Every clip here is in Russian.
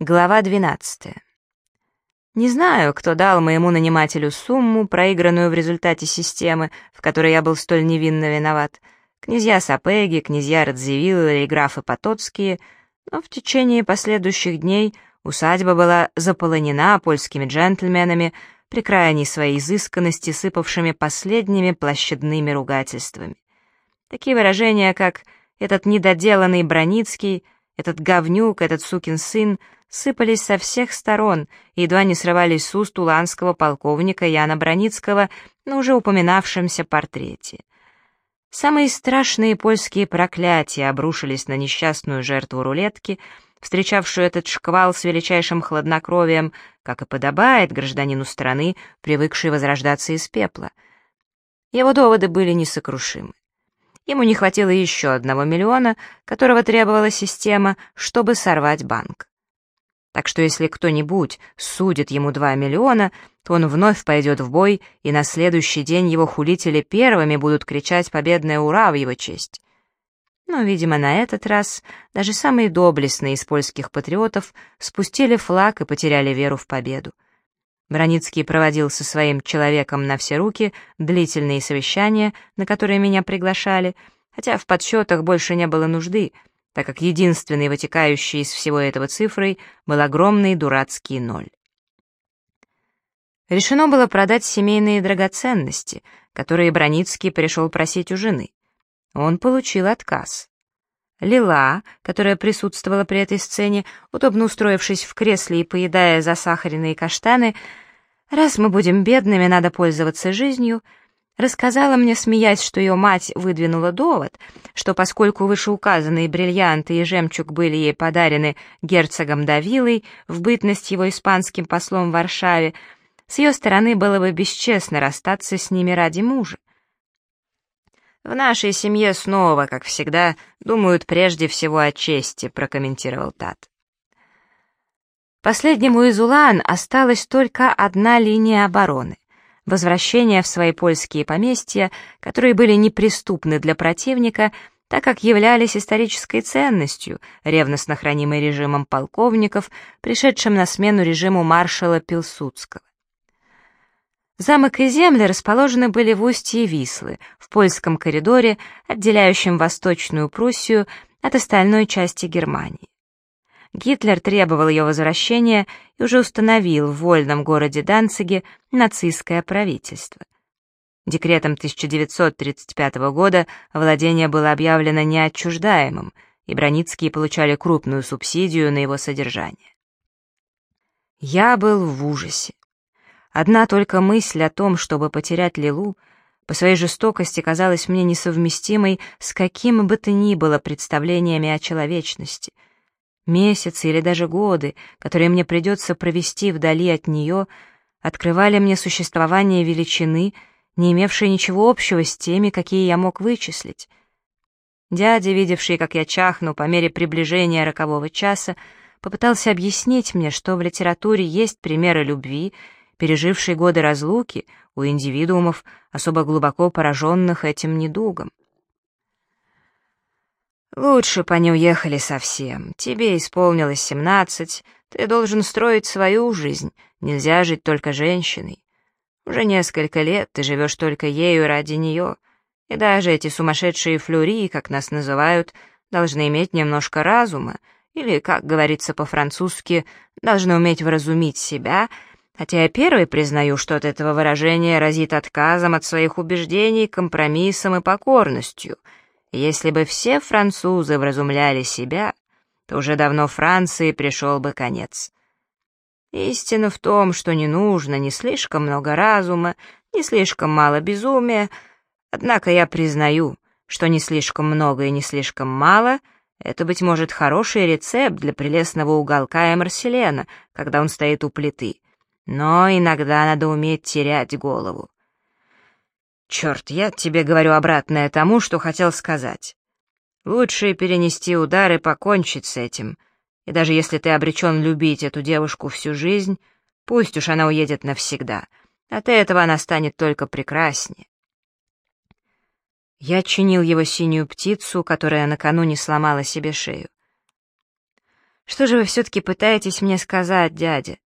Глава 12. Не знаю, кто дал моему нанимателю сумму, проигранную в результате системы, в которой я был столь невинно виноват. Князья Сапеги, князья Радзивиллы и графы Потоцкие, но в течение последующих дней усадьба была заполонена польскими джентльменами, при крайней своей изысканности сыпавшими последними площадными ругательствами. Такие выражения, как «этот недоделанный Броницкий», «этот говнюк», «этот сукин сын» сыпались со всех сторон едва не срывались с уст уланского полковника Яна Броницкого на уже упоминавшемся портрете. Самые страшные польские проклятия обрушились на несчастную жертву рулетки, встречавшую этот шквал с величайшим хладнокровием, как и подобает гражданину страны, привыкшей возрождаться из пепла. Его доводы были несокрушимы. Ему не хватило еще одного миллиона, которого требовала система, чтобы сорвать банк. Так что если кто-нибудь судит ему 2 миллиона, то он вновь пойдет в бой, и на следующий день его хулители первыми будут кричать «Победное ура!» в его честь. Но, видимо, на этот раз даже самые доблестные из польских патриотов спустили флаг и потеряли веру в победу. Броницкий проводил со своим человеком на все руки длительные совещания, на которые меня приглашали, хотя в подсчетах больше не было нужды — так как единственной вытекающей из всего этого цифрой был огромный дурацкий ноль. Решено было продать семейные драгоценности, которые Броницкий пришел просить у жены. Он получил отказ. Лила, которая присутствовала при этой сцене, удобно устроившись в кресле и поедая засахаренные каштаны, «Раз мы будем бедными, надо пользоваться жизнью», рассказала мне, смеясь, что ее мать выдвинула довод, что поскольку вышеуказанные бриллианты и жемчуг были ей подарены герцогом Давилой в бытность его испанским послом в Варшаве, с ее стороны было бы бесчестно расстаться с ними ради мужа. «В нашей семье снова, как всегда, думают прежде всего о чести», — прокомментировал Тат. Последнему из Улан осталась только одна линия обороны возвращения в свои польские поместья, которые были неприступны для противника, так как являлись исторической ценностью, ревностно хранимой режимом полковников, пришедшим на смену режиму маршала Пилсудского. Замок и земли расположены были в устье Вислы, в польском коридоре, отделяющем Восточную Пруссию от остальной части Германии. Гитлер требовал ее возвращения и уже установил в вольном городе Данциге нацистское правительство. Декретом 1935 года владение было объявлено неотчуждаемым, и Броницкие получали крупную субсидию на его содержание. Я был в ужасе. Одна только мысль о том, чтобы потерять Лилу, по своей жестокости казалась мне несовместимой с каким бы то ни было представлениями о человечности — Месяцы или даже годы, которые мне придется провести вдали от нее, открывали мне существование величины, не имевшей ничего общего с теми, какие я мог вычислить. Дядя, видевший, как я чахну по мере приближения рокового часа, попытался объяснить мне, что в литературе есть примеры любви, пережившей годы разлуки у индивидуумов, особо глубоко пораженных этим недугом. Лучше бы они уехали совсем. Тебе исполнилось семнадцать, ты должен строить свою жизнь, нельзя жить только женщиной. Уже несколько лет ты живешь только ею ради нее, и даже эти сумасшедшие флюри, как нас называют, должны иметь немножко разума, или, как говорится по-французски, должны уметь вразумить себя, хотя я первый признаю, что от этого выражения разит отказом от своих убеждений, компромиссом и покорностью — если бы все французы вразумляли себя, то уже давно Франции пришел бы конец. Истина в том, что не нужно ни слишком много разума, ни слишком мало безумия, однако я признаю, что не слишком много и не слишком мало — это, быть может, хороший рецепт для прелестного уголка Эмерселена, когда он стоит у плиты. Но иногда надо уметь терять голову. Черт, я тебе говорю обратное тому, что хотел сказать. Лучше перенести удар и покончить с этим. И даже если ты обречен любить эту девушку всю жизнь, пусть уж она уедет навсегда. От этого она станет только прекраснее. Я чинил его синюю птицу, которая накануне сломала себе шею. Что же вы все-таки пытаетесь мне сказать, дядя?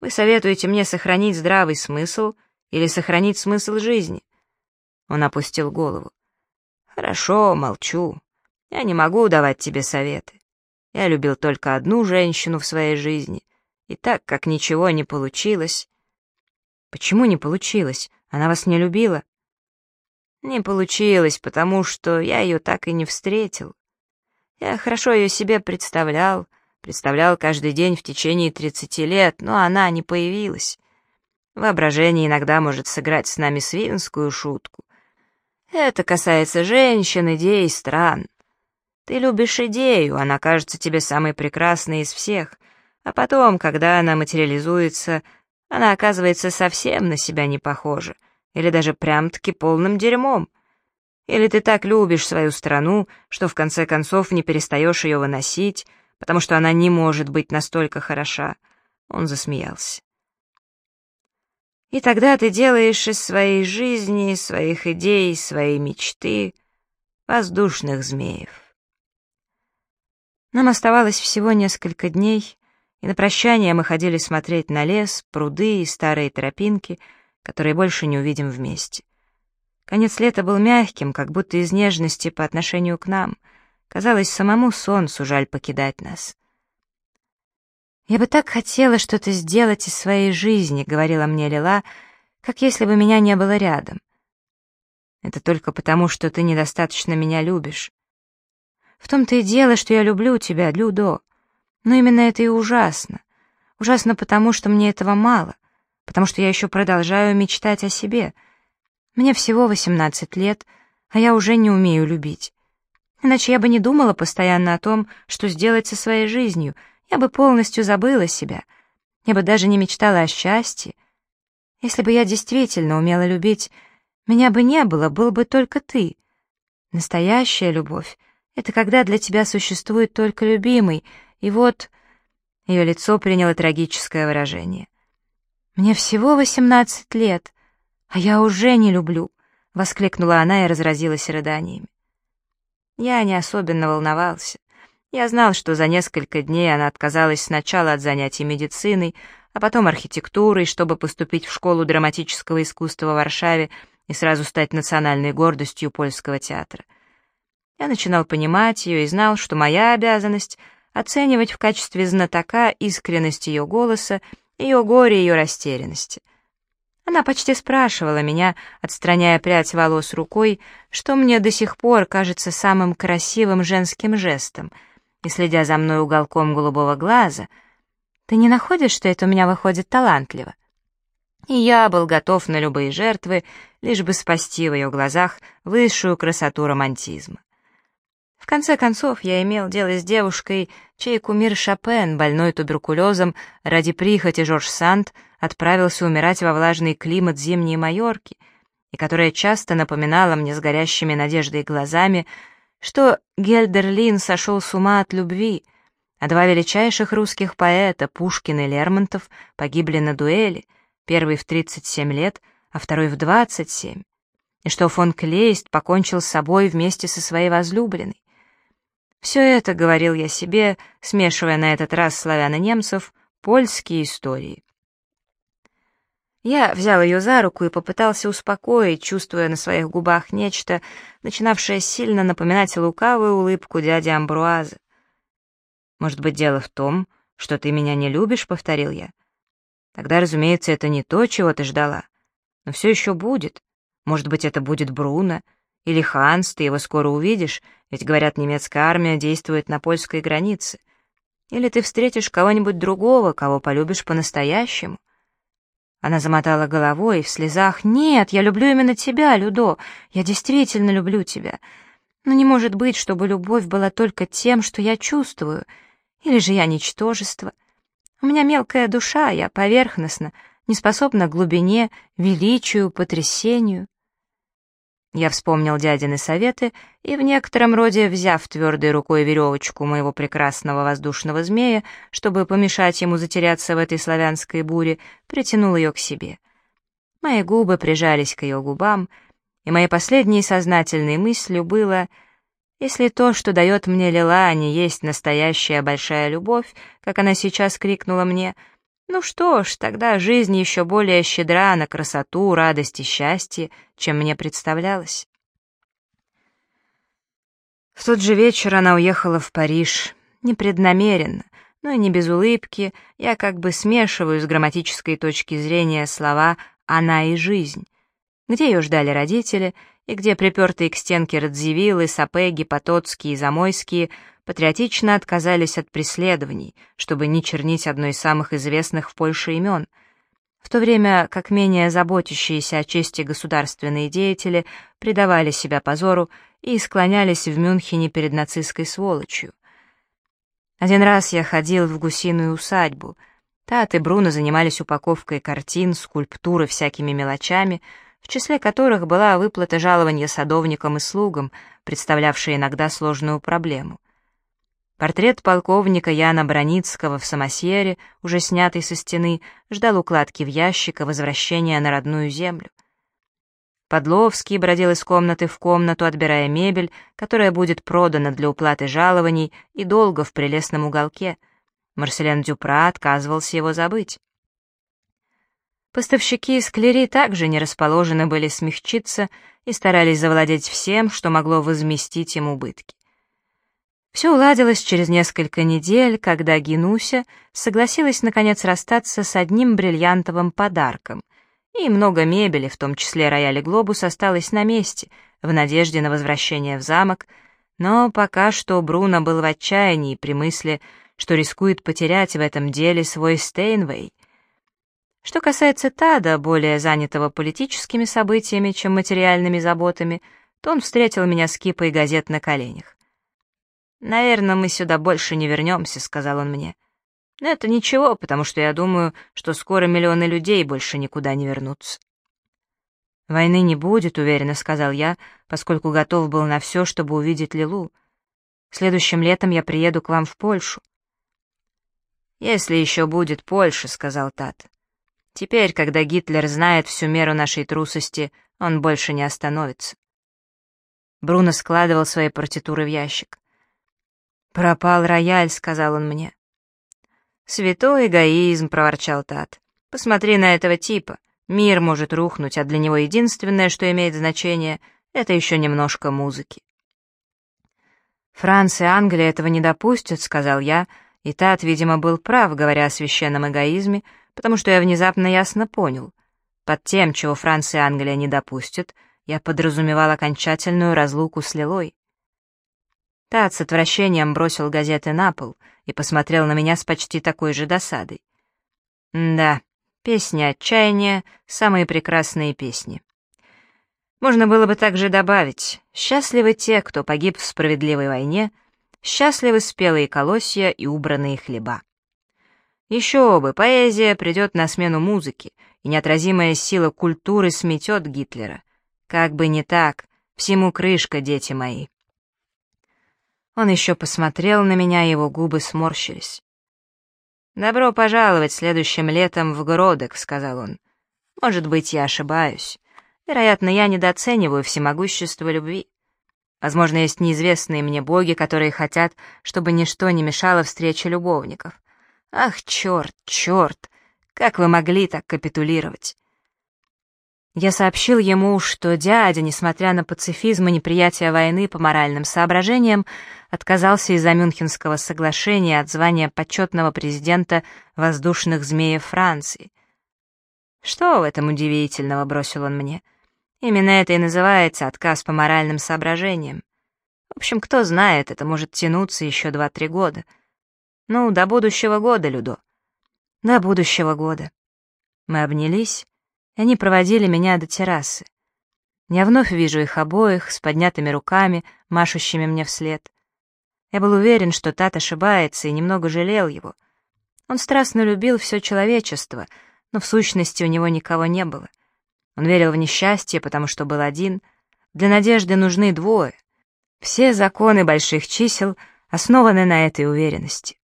Вы советуете мне сохранить здравый смысл или сохранить смысл жизни?» Он опустил голову. «Хорошо, молчу. Я не могу давать тебе советы. Я любил только одну женщину в своей жизни, и так как ничего не получилось...» «Почему не получилось? Она вас не любила?» «Не получилось, потому что я ее так и не встретил. Я хорошо ее себе представлял, представлял каждый день в течение 30 лет, но она не появилась. Воображение иногда может сыграть с нами свинскую шутку. Это касается женщин, идей, стран. Ты любишь идею, она кажется тебе самой прекрасной из всех, а потом, когда она материализуется, она оказывается совсем на себя не похожа, или даже прям-таки полным дерьмом. Или ты так любишь свою страну, что в конце концов не перестаешь ее выносить, потому что она не может быть настолько хороша. Он засмеялся. И тогда ты делаешь из своей жизни, своих идей, своей мечты воздушных змеев. Нам оставалось всего несколько дней, и на прощание мы ходили смотреть на лес, пруды и старые тропинки, которые больше не увидим вместе. Конец лета был мягким, как будто из нежности по отношению к нам — Казалось, самому солнцу жаль покидать нас. «Я бы так хотела что-то сделать из своей жизни», — говорила мне Лила, «как если бы меня не было рядом». «Это только потому, что ты недостаточно меня любишь». «В том-то и дело, что я люблю тебя, Людо. Но именно это и ужасно. Ужасно потому, что мне этого мало, потому что я еще продолжаю мечтать о себе. Мне всего 18 лет, а я уже не умею любить. Иначе я бы не думала постоянно о том, что сделать со своей жизнью. Я бы полностью забыла себя. Я бы даже не мечтала о счастье. Если бы я действительно умела любить, меня бы не было, был бы только ты. Настоящая любовь — это когда для тебя существует только любимый, и вот... Ее лицо приняло трагическое выражение. «Мне всего восемнадцать лет, а я уже не люблю», — воскликнула она и разразилась рыданиями. Я не особенно волновался. Я знал, что за несколько дней она отказалась сначала от занятий медициной, а потом архитектурой, чтобы поступить в школу драматического искусства в Варшаве и сразу стать национальной гордостью польского театра. Я начинал понимать ее и знал, что моя обязанность — оценивать в качестве знатока искренность ее голоса, ее горе ее растерянности. Она почти спрашивала меня, отстраняя прядь волос рукой, что мне до сих пор кажется самым красивым женским жестом, и, следя за мной уголком голубого глаза, «Ты не находишь, что это у меня выходит талантливо?» И я был готов на любые жертвы, лишь бы спасти в ее глазах высшую красоту романтизма. В конце концов, я имел дело с девушкой, чей кумир Шопен, больной туберкулезом, ради прихоти Жорж Санд, отправился умирать во влажный климат зимней Майорки, и которая часто напоминала мне с горящими надеждой глазами, что Гельдерлин сошел с ума от любви, а два величайших русских поэта, Пушкин и Лермонтов, погибли на дуэли, первый в 37 лет, а второй в 27, и что фон Клейст покончил с собой вместе со своей возлюбленной. Все это, говорил я себе, смешивая на этот раз славяно-немцев, польские истории. Я взял ее за руку и попытался успокоить, чувствуя на своих губах нечто, начинавшее сильно напоминать лукавую улыбку дяди Амбруаза. «Может быть, дело в том, что ты меня не любишь?» — повторил я. «Тогда, разумеется, это не то, чего ты ждала. Но все еще будет. Может быть, это будет Бруно или Ханс, ты его скоро увидишь, ведь, говорят, немецкая армия действует на польской границе. Или ты встретишь кого-нибудь другого, кого полюбишь по-настоящему. Она замотала головой и в слезах. «Нет, я люблю именно тебя, Людо. Я действительно люблю тебя. Но не может быть, чтобы любовь была только тем, что я чувствую. Или же я ничтожество. У меня мелкая душа, я поверхностна, не способна к глубине, величию, потрясению. Я вспомнил дядины советы и в некотором роде, взяв твердой рукой веревочку моего прекрасного воздушного змея, чтобы помешать ему затеряться в этой славянской буре, притянул ее к себе. Мои губы прижались к ее губам, и моей последней сознательной мыслью было Если то, что дает мне Лила, не есть настоящая большая любовь, как она сейчас крикнула мне, ну что ж, тогда жизнь еще более щедра на красоту, радость и счастье, чем мне представлялось. В тот же вечер она уехала в Париж, непреднамеренно, но и не без улыбки, я как бы смешиваю с грамматической точки зрения слова «она» и «жизнь», где ее ждали родители, и где припертые к стенке Радзивиллы, Сапеги, Потоцкие и Замойские патриотично отказались от преследований, чтобы не чернить одно из самых известных в Польше имен, в то время как менее заботящиеся о чести государственные деятели предавали себя позору и склонялись в Мюнхене перед нацистской сволочью. Один раз я ходил в гусиную усадьбу. Тат и Бруно занимались упаковкой картин, скульптуры, всякими мелочами, в числе которых была выплата жалования садовникам и слугам, представлявшая иногда сложную проблему. Портрет полковника Яна Броницкого в Самосьере, уже снятый со стены, ждал укладки в ящик и возвращения на родную землю. Подловский бродил из комнаты в комнату, отбирая мебель, которая будет продана для уплаты жалований и долга в прелестном уголке. Марселен Дюпра отказывался его забыть. Поставщики из Клери также не расположены были смягчиться и старались завладеть всем, что могло возместить им убытки. Все уладилось через несколько недель, когда Генуся согласилась наконец расстаться с одним бриллиантовым подарком — и много мебели, в том числе рояль и глобус, осталось на месте, в надежде на возвращение в замок, но пока что Бруно был в отчаянии при мысли, что рискует потерять в этом деле свой Стейнвей. Что касается Тада, более занятого политическими событиями, чем материальными заботами, то он встретил меня с кипой газет на коленях. «Наверное, мы сюда больше не вернемся», — сказал он мне. Но это ничего, потому что я думаю, что скоро миллионы людей больше никуда не вернутся. «Войны не будет», — уверенно сказал я, поскольку готов был на все, чтобы увидеть Лилу. «Следующим летом я приеду к вам в Польшу». «Если еще будет Польша», — сказал Тат. «Теперь, когда Гитлер знает всю меру нашей трусости, он больше не остановится». Бруно складывал свои партитуры в ящик. «Пропал рояль», — сказал он мне. «Святой эгоизм», — проворчал Тат. «Посмотри на этого типа. Мир может рухнуть, а для него единственное, что имеет значение, это еще немножко музыки». «Франция и Англия этого не допустят», — сказал я, и Тат, видимо, был прав, говоря о священном эгоизме, потому что я внезапно ясно понял. Под тем, чего Франция и Англия не допустят, я подразумевал окончательную разлуку с Лилой. Тат с отвращением бросил газеты на пол и посмотрел на меня с почти такой же досадой. Да, песни отчаяния — самые прекрасные песни. Можно было бы также добавить «Счастливы те, кто погиб в справедливой войне, счастливы спелые колосья и убранные хлеба». Еще бы, поэзия придет на смену музыки, и неотразимая сила культуры сметет Гитлера. Как бы не так, всему крышка, дети мои. Он еще посмотрел на меня, его губы сморщились. «Добро пожаловать следующим летом в Гродек», — сказал он. «Может быть, я ошибаюсь. Вероятно, я недооцениваю всемогущество любви. Возможно, есть неизвестные мне боги, которые хотят, чтобы ничто не мешало встрече любовников. Ах, черт, черт, как вы могли так капитулировать? Я сообщил ему, что дядя, несмотря на пацифизм и неприятие войны по моральным соображениям, отказался из-за Мюнхенского соглашения от звания почетного президента воздушных змеев Франции. «Что в этом удивительного?» — бросил он мне. «Именно это и называется отказ по моральным соображениям. В общем, кто знает, это может тянуться еще два-три года. Ну, до будущего года, Людо. До будущего года». Мы обнялись, и они проводили меня до террасы. Я вновь вижу их обоих с поднятыми руками, машущими мне вслед. Я был уверен, что Тат ошибается, и немного жалел его. Он страстно любил все человечество, но в сущности у него никого не было. Он верил в несчастье, потому что был один. Для надежды нужны двое. Все законы больших чисел основаны на этой уверенности.